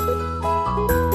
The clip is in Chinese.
嗯。